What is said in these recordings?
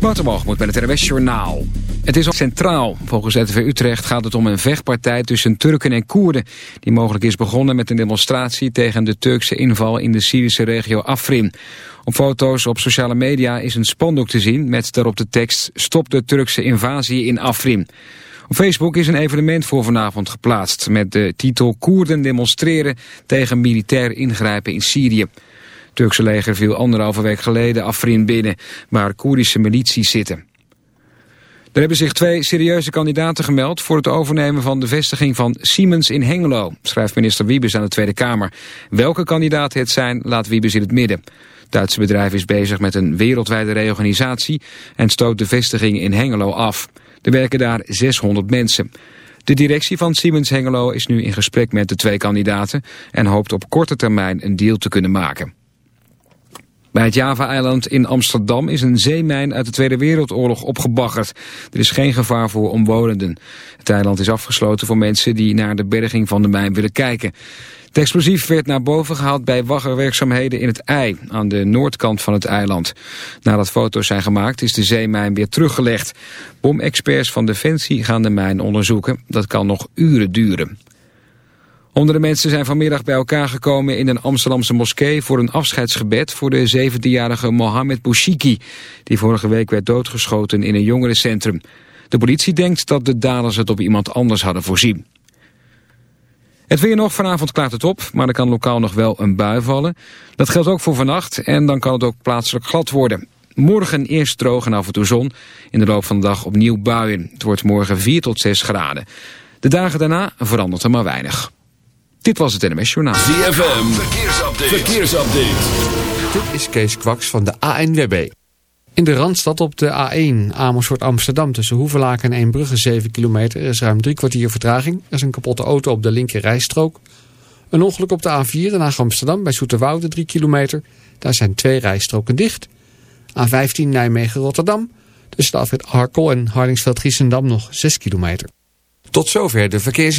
moet met het RWS Journaal. Het is al centraal. Volgens RTV Utrecht gaat het om een vechtpartij tussen Turken en Koerden... die mogelijk is begonnen met een demonstratie tegen de Turkse inval in de Syrische regio Afrin. Op foto's op sociale media is een spandoek te zien met daarop de tekst... Stop de Turkse invasie in Afrin. Op Facebook is een evenement voor vanavond geplaatst... met de titel Koerden demonstreren tegen militair ingrijpen in Syrië. Turkse leger viel anderhalve week geleden Afrin binnen, waar Koerdische milities zitten. Er hebben zich twee serieuze kandidaten gemeld voor het overnemen van de vestiging van Siemens in Hengelo, schrijft minister Wiebes aan de Tweede Kamer. Welke kandidaten het zijn, laat Wiebes in het midden. Het Duitse bedrijf is bezig met een wereldwijde reorganisatie en stoot de vestiging in Hengelo af. Er werken daar 600 mensen. De directie van Siemens Hengelo is nu in gesprek met de twee kandidaten en hoopt op korte termijn een deal te kunnen maken. Bij het Java-eiland in Amsterdam is een zeemijn uit de Tweede Wereldoorlog opgebaggerd. Er is geen gevaar voor omwonenden. Het eiland is afgesloten voor mensen die naar de berging van de mijn willen kijken. Het explosief werd naar boven gehaald bij waggerwerkzaamheden in het ei, aan de noordkant van het eiland. Nadat foto's zijn gemaakt is de zeemijn weer teruggelegd. Bomexperts van Defensie gaan de mijn onderzoeken. Dat kan nog uren duren. Honderden mensen zijn vanmiddag bij elkaar gekomen in een Amsterdamse moskee voor een afscheidsgebed voor de 17-jarige Mohamed Bouchiki, die vorige week werd doodgeschoten in een jongerencentrum. De politie denkt dat de daders het op iemand anders hadden voorzien. Het weer nog, vanavond klaart het op, maar er kan lokaal nog wel een bui vallen. Dat geldt ook voor vannacht en dan kan het ook plaatselijk glad worden. Morgen eerst droog en af en toe zon. In de loop van de dag opnieuw buien. Het wordt morgen 4 tot 6 graden. De dagen daarna verandert er maar weinig. Dit was het NMS Journaal. ZFM, verkeersupdate. verkeersupdate. Dit is Kees Kwaks van de ANWB. In de Randstad op de A1 Amersfoort Amsterdam tussen Hoevelaken en Eembrugge 7 kilometer. Er is ruim drie kwartier vertraging. Er is een kapotte auto op de linker rijstrook. Een ongeluk op de A4 in Amsterdam bij Zoeterwoude 3 kilometer. Daar zijn twee rijstroken dicht. A15 Nijmegen-Rotterdam. Tussen de afrit Harkel en Hardingsveld-Giessendam nog 6 kilometer. Tot zover de verkeers...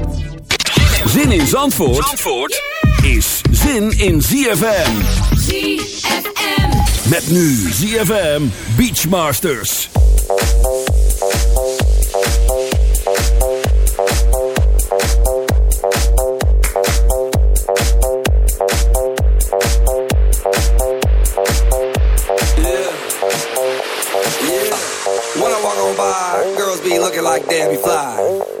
Zin in Zandvoort, Zandvoort is zin in ZFM. ZFM. Met nu ZFM Beachmasters. When I walk on by, girls be looking like Debbie Fly.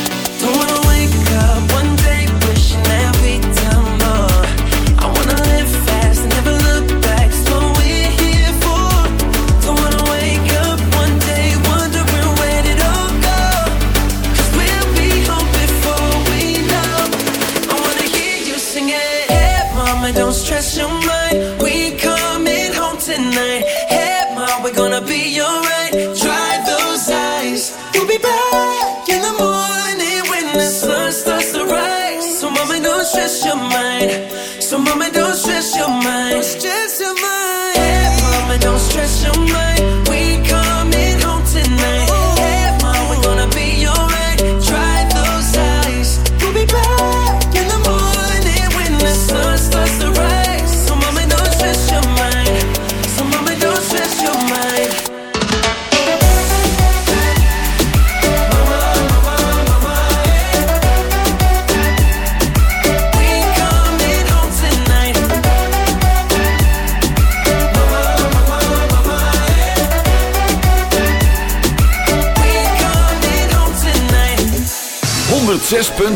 Be alright.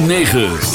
106.9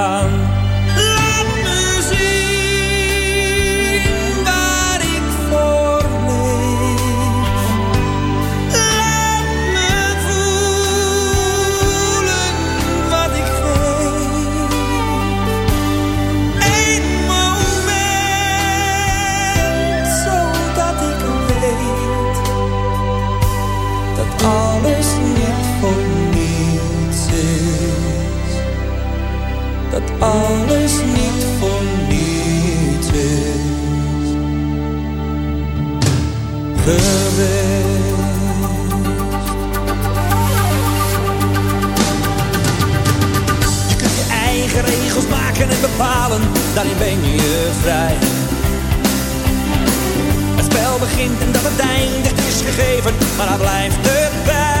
alles niet voor niets is. Geweest. Je kunt je eigen regels maken en bepalen, daarin ben je vrij. Het spel begint en dat het einde is gegeven, maar het blijft erbij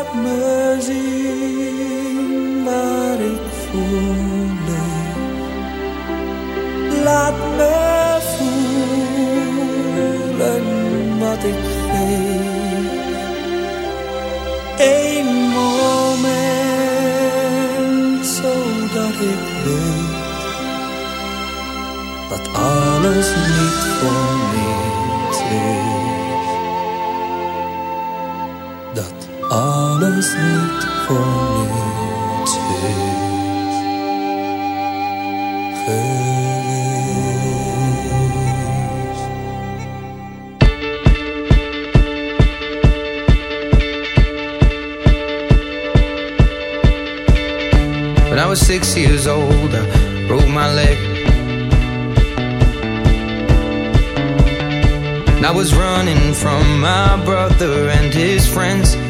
laat me zien waar ik voel. Laat me voelen wat ik geef. Eén moment zodat ik weet dat alles niet voor alles niet voor niets is. Geweest. When I was six years old, I broke my leg. And I was running from my brother and his friends.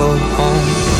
go home.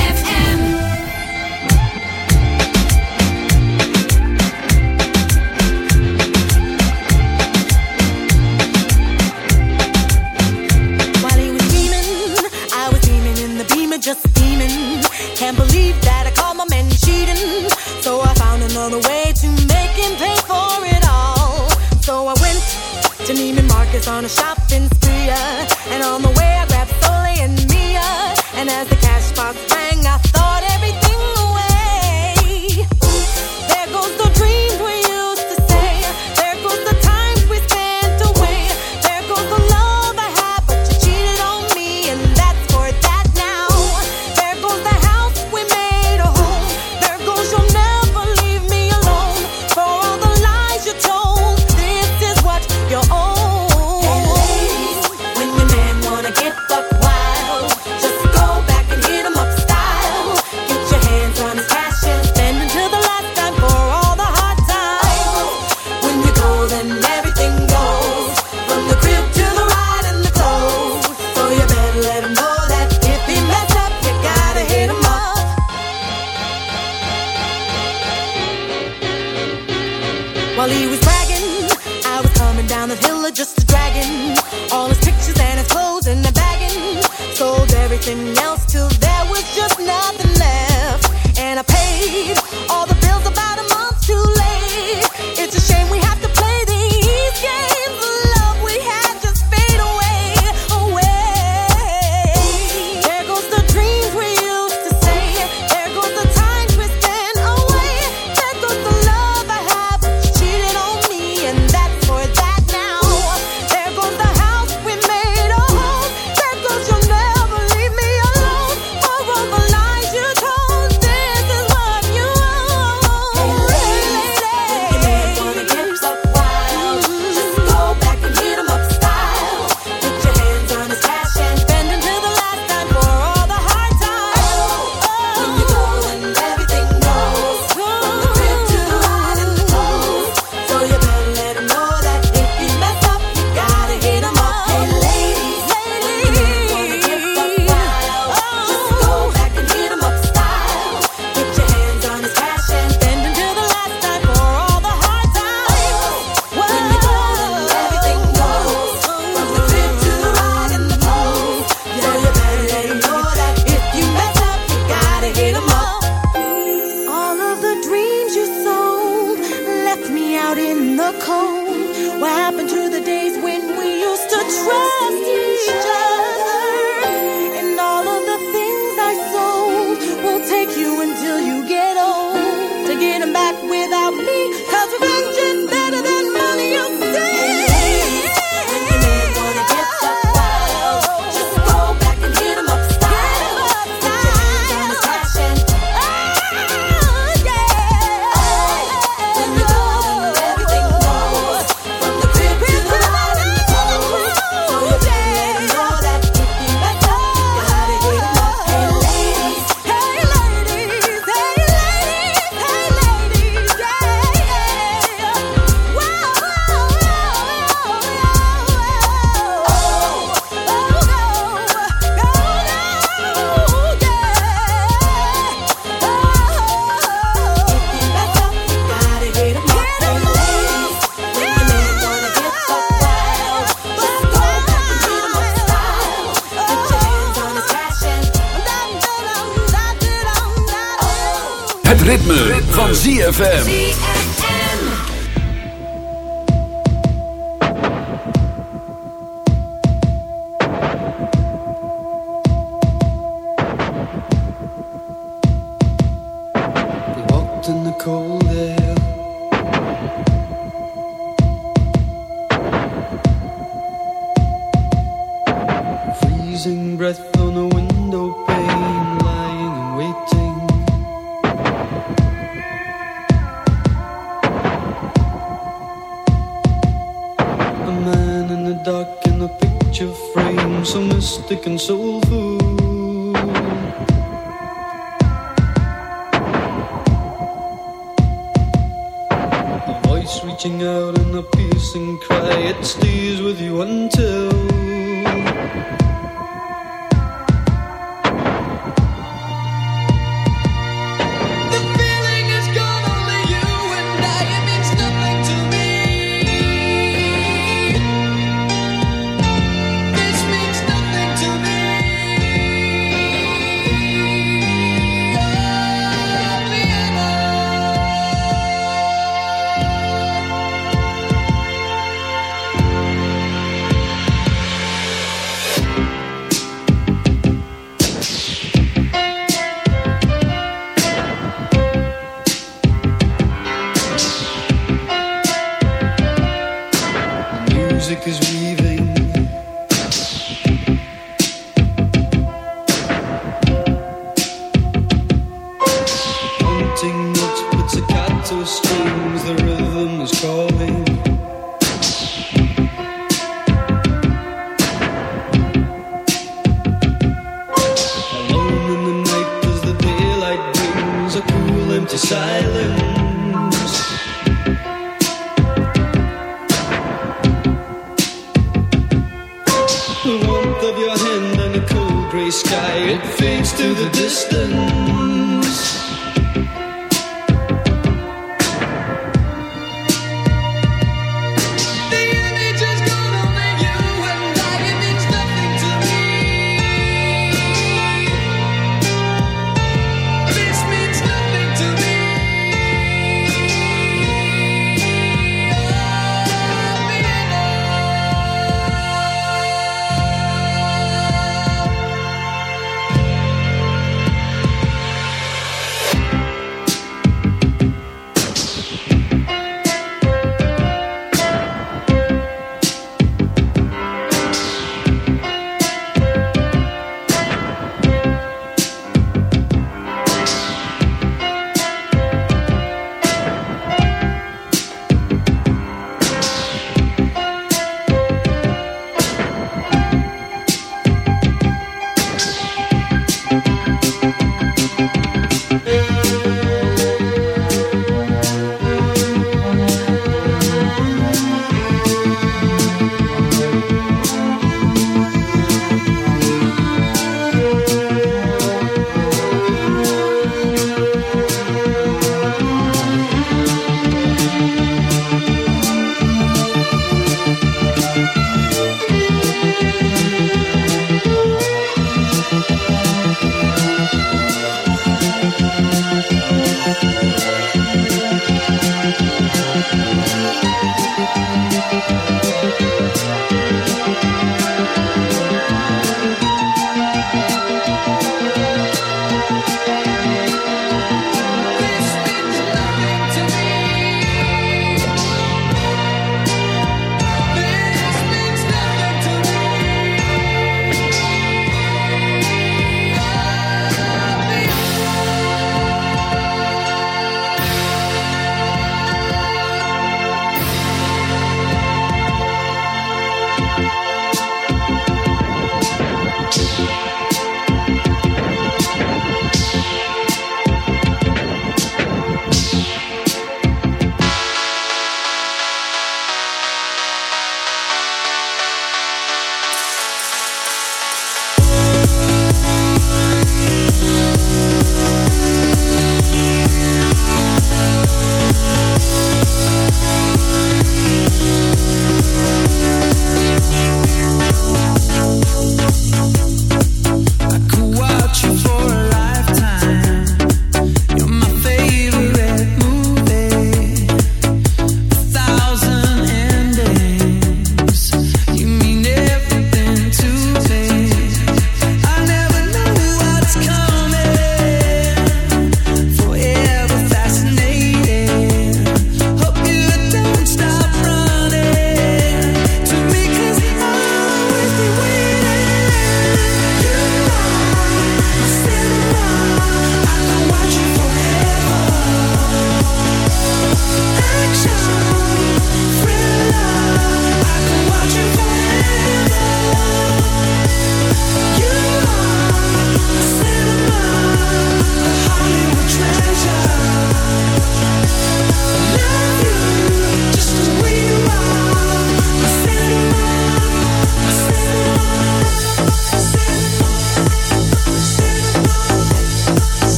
gonna shop your frame so mystic and soulful. The voice reaching out in a piercing cry, it stays with you until.